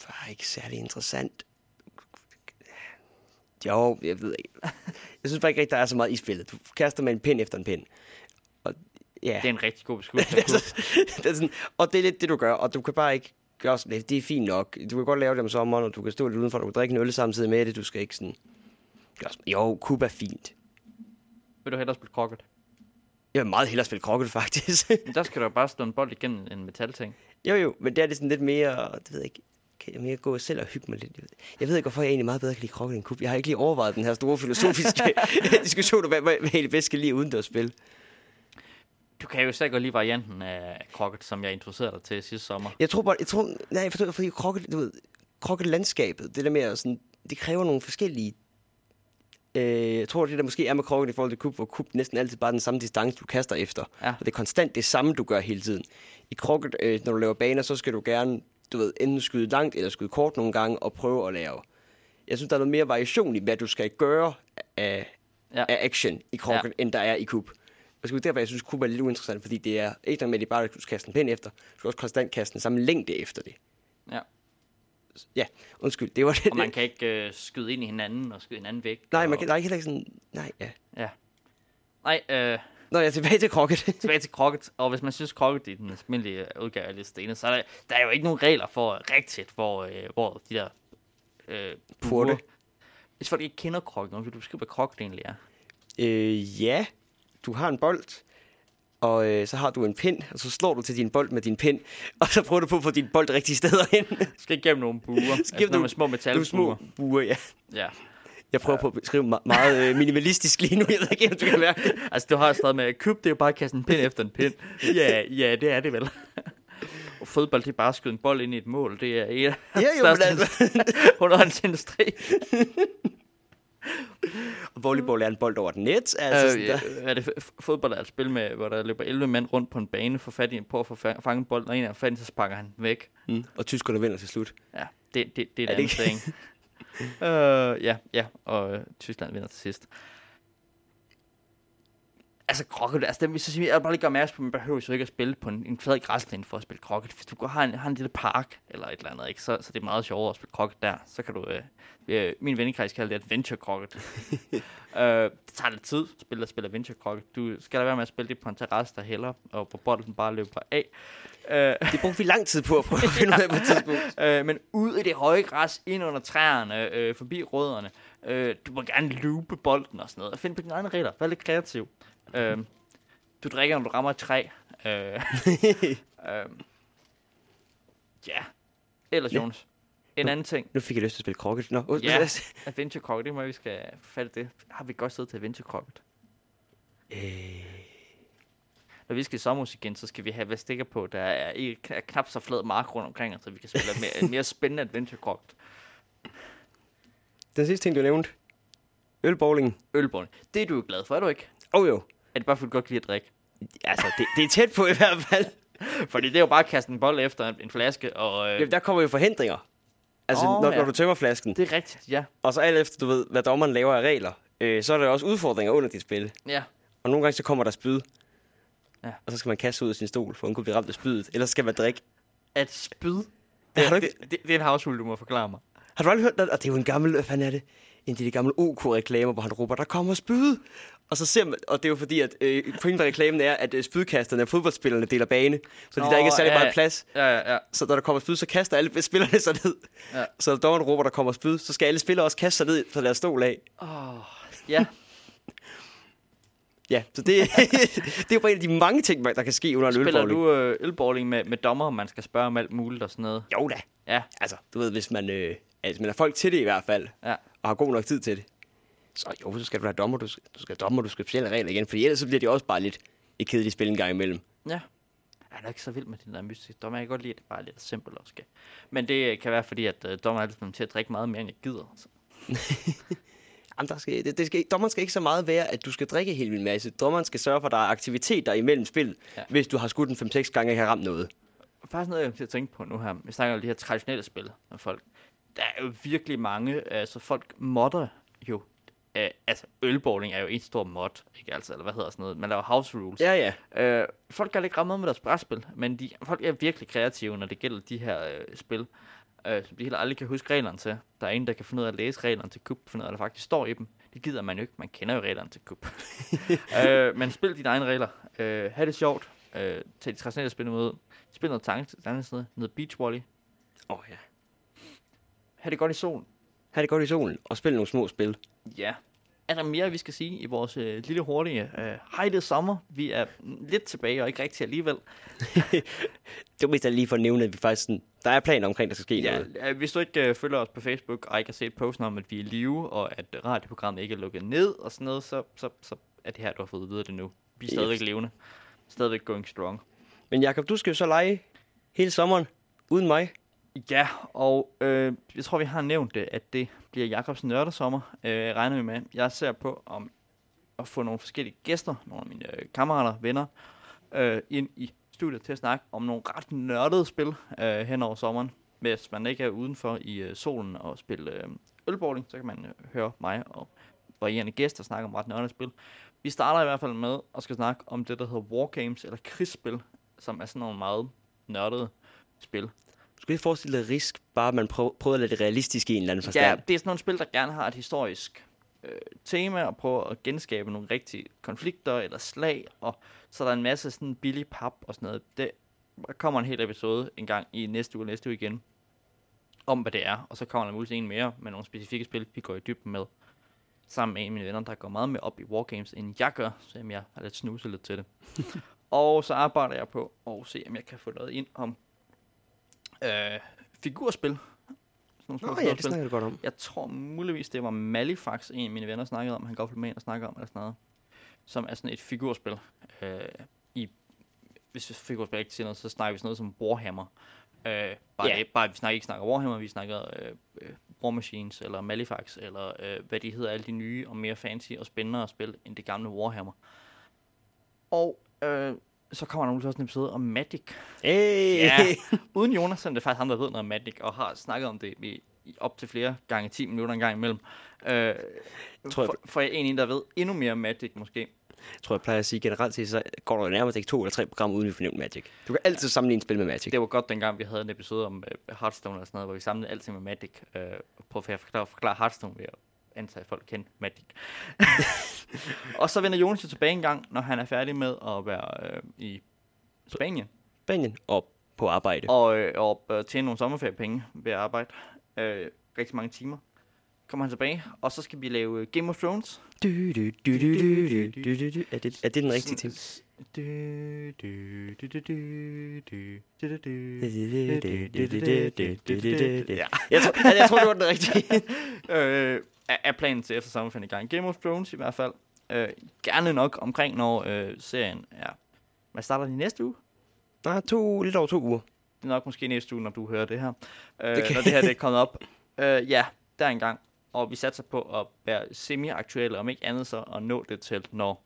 var ikke særlig interessant. Jo, jeg ved ikke. Jeg synes bare ikke rigtig, der er så meget i spillet. Du kaster med en pind efter en pind. Og, ja. Det er en rigtig god beskrivelse det er, kub. så, det er sådan, og det er lidt det, du gør, og du kan bare ikke gøre sådan, det, det er fint nok. Du kan godt lave det om sommeren, og du kan stå lidt udenfor, du kan drikke en øl samtidig med det, du skal ikke sådan... Gøre sådan. Jo, kub er fint. Vil du hellere spille krokket? Jeg vil meget hellere spille krokket, faktisk. Men der skal du jo bare slå en bold igennem en metalting. jo, jo, men der er det sådan lidt mere, det ved jeg ikke, kan jeg mere gå selv og hygge mig lidt. Jeg ved, jeg ved ikke, hvorfor jeg egentlig meget bedre kan lide krokket end kub. Jeg har ikke lige overvejet den her store filosofiske diskussion om, hvad, hvad jeg egentlig bedst kan lide uden at spille. Du kan jo sikkert lige varianten af krokket, som jeg introducerede dig til sidste sommer. Jeg tror bare, jeg tror, nej, jeg forstår, fordi krokket, du ved, krokket landskabet, det der med at sådan, det kræver nogle forskellige, øh, jeg tror, det der måske er med krokket i forhold til kub, hvor kub næsten altid bare den samme distance, du kaster efter. Ja. Og det er konstant det samme, du gør hele tiden. I krokket, øh, når du laver baner, så skal du gerne, du ved, enten skyde langt eller skyde kort nogle gange, og prøve at lave. Jeg synes, der er noget mere variation i, hvad du skal gøre af, Ja. af action i krokket, ja. end der er i kub. Og det er derfor, jeg synes, kub er lidt uinteressant, fordi det er ikke nok med, at det bare at du skal kaste en pind efter. Du skal også konstant kaste den samme længde efter det. Ja. Ja, undskyld, det var det. Og man kan ikke øh, skyde ind i hinanden og skyde hinanden væk. Nej, man og... kan, der er ikke heller ikke sådan... Nej, ja. Ja. Nej, øh, Nå, jeg er tilbage til krokket. tilbage til krokket. Og hvis man synes, krokket er den almindelige udgave af lidt stenet, så er der, der er jo ikke nogen regler for rigtigt, hvor, øh, hvor de der øh, Porte. Hvis folk ikke kender krokket, vil du beskrive, hvad krokket egentlig er? øh, ja, du har en bold, og øh, så har du en pind, og så slår du til din bold med din pind, og så prøver du på at få din bold rigtige steder hen. Du skal igennem nogle buer. altså igennem nogle nogle- små metalbuer. små buer, ja. Ja. Jeg prøver på at beskrive me- meget øh, minimalistisk lige nu. Jeg ved ikke, om du kan mærke det. Altså, du har stadig med, køb det er jo bare at kaste en pind efter en pind. Ja, ja, det er det vel. Og fodbold, det er bare at skyde en bold ind i et mål. Det er en af Ja, jo, men altså, underholdningens industri. og volleyball er en bold over et net. Altså, Øh, ja, er det fodbold er et spil, med, hvor der løber 11 mand rundt på en bane for fat i, på at få fa- fange en bold, og en af i, så sparker han væk. mm, og tyskerne vinder til slut. Ja, det, det, det er Er et det andet ting. øh, ja, ja, og øh, Tyskland vinder til sidst. Altså, krokket, altså, det, vil så sige, jeg bare lige gøre opmærksom på, at man behøver jo ikke at spille på en, en flad græsplæne for at spille krokket. Hvis du går, har, en, har en lille park eller et eller andet, ikke, så, så det er meget sjovere at spille krokket der. Så kan du, øh, øh, min vennekreds kalder det adventure krokket. øh, det tager lidt tid at spille, at spille adventure krokket. Du skal da være med at spille det på en terrasse, der hælder, og hvor bolden bare løber af. Øh, Det brugte vi lang tid på at prøve at finde ud af på et tidspunkt. øh, men ud i det høje græs, ind under træerne, øh, forbi rødderne. Øh, du må gerne loope bolden og sådan noget. Find på dine egne regler. Vær lidt kreativ. Øh, du drikker, når du rammer et træ. Øh, øh, ja. Ellers, Ja. Jonas. En anden ting. Nu fik jeg lyst til at spille krokket. Nå, uh, Ja. Adventure Crocket, det må vi skal i det. Har vi godt siddet til Adventure Crocket? øh, Når vi skal i sommerhus igen, så skal vi have stikker på, der er ikke er knap så flad mark rundt omkring, så vi kan spille mere, en mere spændende Adventure Crocket. den sidste ting, du nævnte. Ølbowling. Ølbånd. Det er du jo glad for, er du ikke? Oh, jo. Er det bare fordi du godt kan lide at drikke? Altså, det, det er tæt på i hvert fald. Fordi det er jo bare at kaste en bold efter en, en flaske, og øh, Jamen, der kommer jo forhindringer. Altså, oh, når, ja. når du tømmer flasken. det er rigtigt, ja. Og så alt efter, du ved, hvad dommeren laver af regler, øh, så er der også udfordringer under dit spil. Ja, Og nogle gange så kommer der spyd. Ja. Og så skal man kaste ud af sin stol, for undgå at blive ramt af spydet. Ellers skal man drikke. at spyd, Det har du ikke- det, det, det, er en havshul, du må forklare mig. Har du aldrig hørt det? Og det er jo en gammel, hvad fanden er det? En af de gamle OK-reklamer, hvor han råber, der kommer spyd! Og så ser man, og det er jo fordi, at øh, pointen med reklamen er, at øh, spydkasterne og fodboldspillerne deler bane, fordi Nå, der ikke er særlig ja, meget plads. Ja, ja, ja. Så når der kommer spyd, så kaster alle spillerne sig ned. Ja. Så når dommeren råber, der kommer spyd, så skal alle spillere også kaste sig ned fra deres stol af. Oh, ja, Ja, så det, det er jo bare en af de mange ting, der kan ske under en spiller ølbowling. du øh, ølbowling med, med dommer, man skal spørge om alt muligt og sådan noget? Jo da. Ja, Altså, du ved, hvis man, øh, altså, man har folk til det i hvert fald, ja. Og har god nok tid til det, så jo, så skal du have dommer, du skal, du skal dommer, du skal specielle regler igen, for ellers så bliver det også bare lidt et kedeligt spil en gang imellem. Ja. Jeg er ikke så vild med den der mystiske dommer. Jeg kan godt lide, at det bare er lidt simpelt og skal. Men det øh, kan være, fordi at øh, dommer er lidt til at drikke meget mere, end jeg gider. Så. Jamen, der skal, det, det skal, dommeren skal ikke så meget være, at du skal drikke helt vildt masse. Dommeren skal sørge for, at der er aktivitet der imellem spil, Ja. hvis du har skudt en 5-6 gange og ikke har ramt noget. Faktisk noget, jeg kommer til at tænke på nu her. Vi snakker om de her traditionelle spil med folk. Der er jo virkelig mange, altså folk modder jo. Øh, altså ølbowling er jo en stor mod, ikke altså, eller hvad hedder sådan noget. Man laver house rules. Ja, ja. Øh, folk kan ikke ramme noget med deres brætspil, men de, folk er virkelig kreative, når det gælder de her øh, spil, øh, som de heller aldrig kan huske reglerne til. Der er en, der kan finde ud af at læse reglerne til kub, finde ud af, hvad der faktisk står i dem. Det gider man jo ikke, man kender jo reglerne til kub. øh, men spil dine egne regler. Øh, ha' det sjovt. Øh, tag de traditionelle spil ud. Spil noget tanke noget, noget beach volley. Åh oh, ja. Ha' det godt i solen. Ha' det godt i solen, og spil nogle små spil. Ja. Er der mere, vi skal sige i vores øh, lille hurtige øh, hej det er sommer? Vi er lidt tilbage, og ikke rigtig alligevel. Det var mest lige for at nævne, at vi faktisk sådan, der er planer omkring, der skal ske Ja, noget. hvis du ikke øh, følger os på Facebook, og ikke har set posten om, at vi er i live, og at radioprogrammet ikke er lukket ned, og sådan noget, så, så, så er det her, du har fået at vide det nu. Vi er Yes. stadigvæk levende. Stadigvæk going strong. Men Jakob, du skal jo så lege hele sommeren uden mig. Ja, og øh, jeg tror, vi har nævnt det, at det bliver Jakobs nørdesommer, øh, regner vi med. Jeg ser på om at få nogle forskellige gæster, nogle af mine øh, kammerater, venner, øh, ind i studiet til at snakke om nogle ret nørdede spil øh, hen over sommeren. Hvis man ikke er udenfor i øh, solen og spille øh, ølbowling, så kan man øh, høre mig og varierende gæster snakke om ret nørdede spil. Vi starter i hvert fald med at skal snakke om det, der hedder Wargames, eller krigsspil, som er sådan nogle meget nørdede spil. Skal lige forestille dig risk, bare man prøv, prøver at lade det realistisk i en eller anden Ja, forstand. det er sådan nogle spil, der gerne har et historisk øh, tema, og prøver at genskabe nogle rigtige konflikter eller slag, og så er der en masse sådan billig pap og sådan noget. Det der kommer en hel episode en gang i næste uge, næste uge igen, om hvad det er, og så kommer der muligvis en mere med nogle specifikke spil, vi går i dybden med, sammen med en af mine venner, der går meget mere op i wargames, end jeg gør, så jamen, jeg har lidt snuset lidt til det. og så arbejder jeg på at se, om jeg kan få noget ind om øh, figurspil. Sådan Nå ja, det snakker du godt om. Jeg tror muligvis, det var Malifax, en af mine venner snakkede om. Han går med ind og snakker om, eller sådan noget. Som er sådan et figurspil. Øh, i, hvis figurspil ikke siger noget, så snakker vi sådan noget som Warhammer. Øh, bare, det, bare vi snakker ikke snakker Warhammer, vi snakker øh, øh, War Machines, eller Malifax, eller øh, hvad de hedder, alle de nye og mere fancy og spændende spil, end det gamle Warhammer. Og øh, så kommer der også en episode om Magic. Hey! Ja, uden Jonas, så er det faktisk ham, der ved noget om Magic, og har snakket om det i, i op til flere gange 10 minutter en gang imellem. Øh, Tror jeg- for, for jeg er en, der ved endnu mere om Magic, måske. Jeg tror, jeg plejer at sige generelt set, så går der nærmest ikke to eller tre programmer, uden vi får nævnt Magic. Du kan altid sammenligne et spil med Magic. Det var godt dengang, vi havde en episode om øh, Hearthstone og sådan noget, hvor vi samlede alting med Magic. Øh, prøvede at forklare, forklare Hearthstone ved at antage, at folk kendte Magic. og så vender Jonas jo tilbage en gang, når han er færdig med at være øh, i Spanien. Spanien og på arbejde. og, øh, og øh, tjene nogle sommerferiepenge ved at arbejde øh, rigtig mange timer. Kommer han tilbage, og så skal vi lave øh, Game of Thrones. Du, du, du, du, du, du, du, du, du. Er, det, er det den rigtige ting? Ja. Jeg tror, jeg, jeg tror, det var den rigtige. øh, er, er planen til efter sommerferien i gang. Game of Thrones i hvert fald. Øh, gerne nok omkring, når øh, serien er... Hvad starter de næste uge? Nej, to, lidt over to uger. Det er nok måske næste uge, når du hører det her. Øh, Når det her det er kommet op. Øh, ja, der er en gang. Og vi satser på at være semi-aktuelle, om ikke andet så at nå det til, når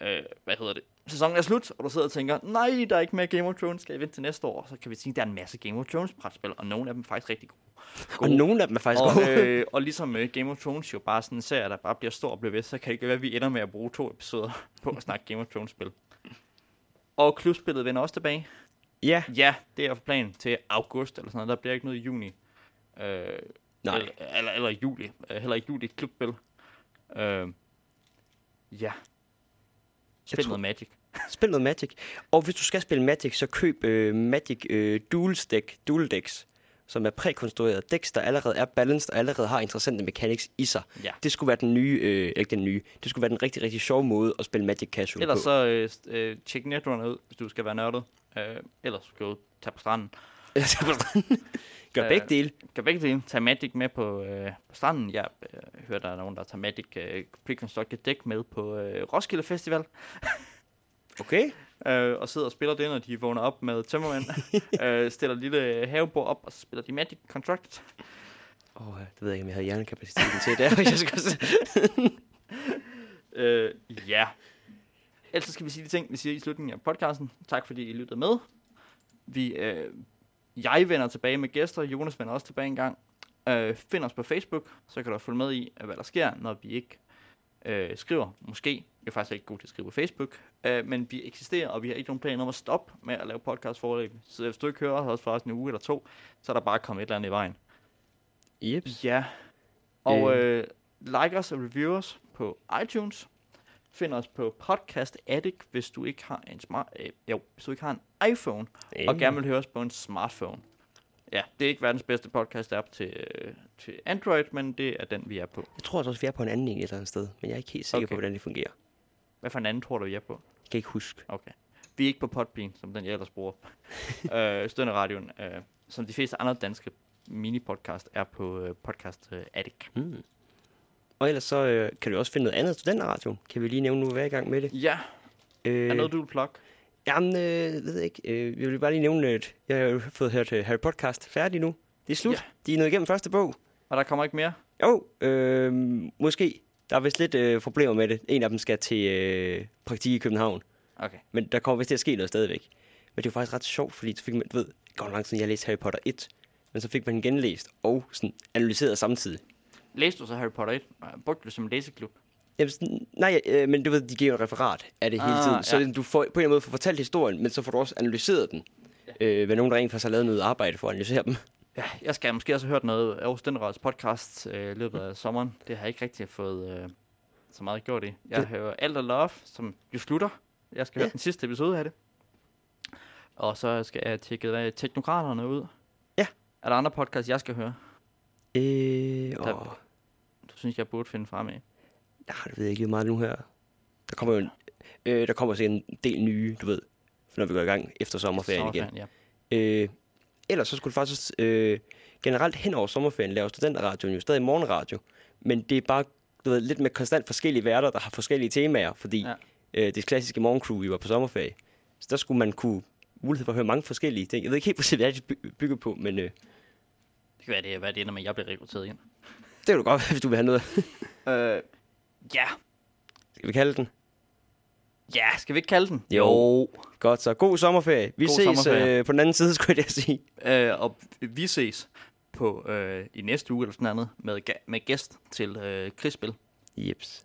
øh, hvad hedder det, sæsonen er slut, og du sidder og tænker, nej, der er ikke mere Game of Thrones, skal jeg vente til næste år? Så kan vi sige, at der er en masse Game of Thrones brætspil, og nogle af dem er faktisk rigtig gode. Og nogle af dem er faktisk og, gode. øh, og ligesom øh, Game of Thrones jo bare sådan en serie, der bare bliver stor og bliver ved, så kan det ikke være, at vi ender med at bruge to episoder på at snakke Game of Thrones-spil. Og klubspillet vender også tilbage. Ja, Ja, det er planen til august eller sådan noget. Der bliver ikke noget i juni. Øh, Nej. Eller, eller, eller juli. Øh, heller ikke juli klubspil. Øh, ja. Spil tror- noget Magic. Spil noget Magic. Og hvis du skal spille Magic, så køb øh, Magic øh, Dual Deck, Dual Decks, som er prækonstruerede decks, der allerede er balanced og allerede har interessante mechanics i sig. Ja. Det skulle være den nye, øh, ikke den nye, det skulle være den rigtig, rigtig sjove måde at spille Magic Casual Ellers på. så øh, øh, tjek Netrunner ud, hvis du skal være nørdet. Øh, ellers gå tage på stranden. Ellers så på stranden. Gør Øh, begge dele. Kan begge dele tage Magic med på, øh, på stranden. Jeg øh, hører, der er nogen, der tager Magic øh, Preconstructed Deck med på øh, Roskilde Festival. Okay. øh, og sidder og spiller det, når de vågner op med tømmermænd. øh, stiller et lille havebord op, og så spiller de Magic Constructed. Åh, oh, det ved jeg ikke, om jeg havde hjernekapaciteten til det. Jeg skal. Øh, ja. Ellers skal vi sige de ting, vi siger i slutningen af podcasten. Tak fordi I lyttede med. Vi, øh, jeg vender tilbage med gæster. Jonas vender også tilbage en gang. Øh, find os på Facebook, så kan du følge med i, hvad der sker, når vi ikke øh, skriver. Måske. Jeg er faktisk ikke god til at skrive på Facebook. Øh, men vi eksisterer, og vi har ikke nogen planer om at stoppe med at lave podcast forløb. Så hvis du ikke hører os for os en uge eller to, så er der bare kommet et eller andet i vejen. Jeps. Ja. Og Øh. øh, like os og review os på iTunes. Find os på Podcast Addict, hvis du ikke har en smart, øh, jo, hvis du ikke har en iPhone og gerne vil høre os på en smartphone. Ja, det er ikke verdens bedste podcast app til, øh, til Android, men det er den vi er på. Jeg tror også, vi er på en anden en et eller andet sted, men jeg er ikke helt sikker Okay. på, hvordan det fungerer. Hvad for en anden tror du vi er på? Jeg kan ikke huske. Okay. Vi er ikke på Podbean, som den jeg ellers bruger. øh, Stønderradioen, øh, som de fleste andre danske mini-podcast er på øh, Podcast øh, Addict. Mm. Og ellers så øh, kan du også finde noget andet studenterradio. Kan vi lige nævne nu, hvad er i gang med det? Ja, Øh, er noget, du vil plukke? Jamen, øh, ved jeg ikke. Øh, jeg vil bare lige nævne, at jeg har jo fået hørt øh, Harry Podcast færdig nu. Det er slut. Ja. De er nået igennem første bog. Og der kommer ikke mere? Jo, øh, måske. Der er vist lidt øh, problemer med det. En af dem skal til øh, praktik i København. Okay. Men der kommer vist til at ske noget stadigvæk. Men det er faktisk ret sjovt, fordi så fik man, du ved, godt lang siden jeg læste Harry Potter 1. Men så fik man den genlæst og sådan analyseret samtidig. Læste du så Harry Potter 1? Brugte du det som en læseklub? Jamen, nej, øh, men du ved, de giver et referat af det hele Ah, tiden. Så ja. du får på en eller anden måde får fortalt historien, men så får du også analyseret den. Øh, ved nogen, der rent faktisk har lavet noget arbejde for at analysere dem. Ja, jeg skal måske også have hørt noget af Aarhus Stænderøds podcast øh, i løbet af sommeren. Det har jeg ikke rigtig fået øh, så meget gjort i. Jeg Det- hører Alt Love, som jo slutter. Jeg skal ja. Ja. høre den sidste episode af det. Og så skal jeg tjekke teknokraterne ud. Ja. Er der andre podcasts, jeg skal høre? Øh, Der- åh, Du synes, jeg burde finde frem af? nej, det ved jeg ikke meget nu her. Der kommer jo en, øh, der kommer en del nye, du ved, når vi går i gang efter sommerferien igen. ja. Øh, ellers så skulle det faktisk øh, generelt hen over sommerferien lave studenterradioen jo stadig morgenradio. Men det er bare du ved, lidt med konstant forskellige værter, der har forskellige temaer, fordi Ja. øh, det klassiske morgencrew jo var på sommerferie. Så der skulle man kunne mulighed for at høre mange forskellige ting. Jeg ved ikke helt præcis, hvad det by- bygger på, men øh, Det kan være, det, hvad det ender med, at jeg bliver rekrutteret ind. det kan du godt være, hvis du vil have noget. Øh, ja. Skal vi kalde den? Ja, skal vi ikke kalde den? Jo. Godt, så god sommerferie. Vi God ses sommerferie. Øh, på den anden side, skulle jeg sige. Øh, og vi ses på øh, i næste uge eller sådan noget med, med gæst til øh, krigsspil. Jeps.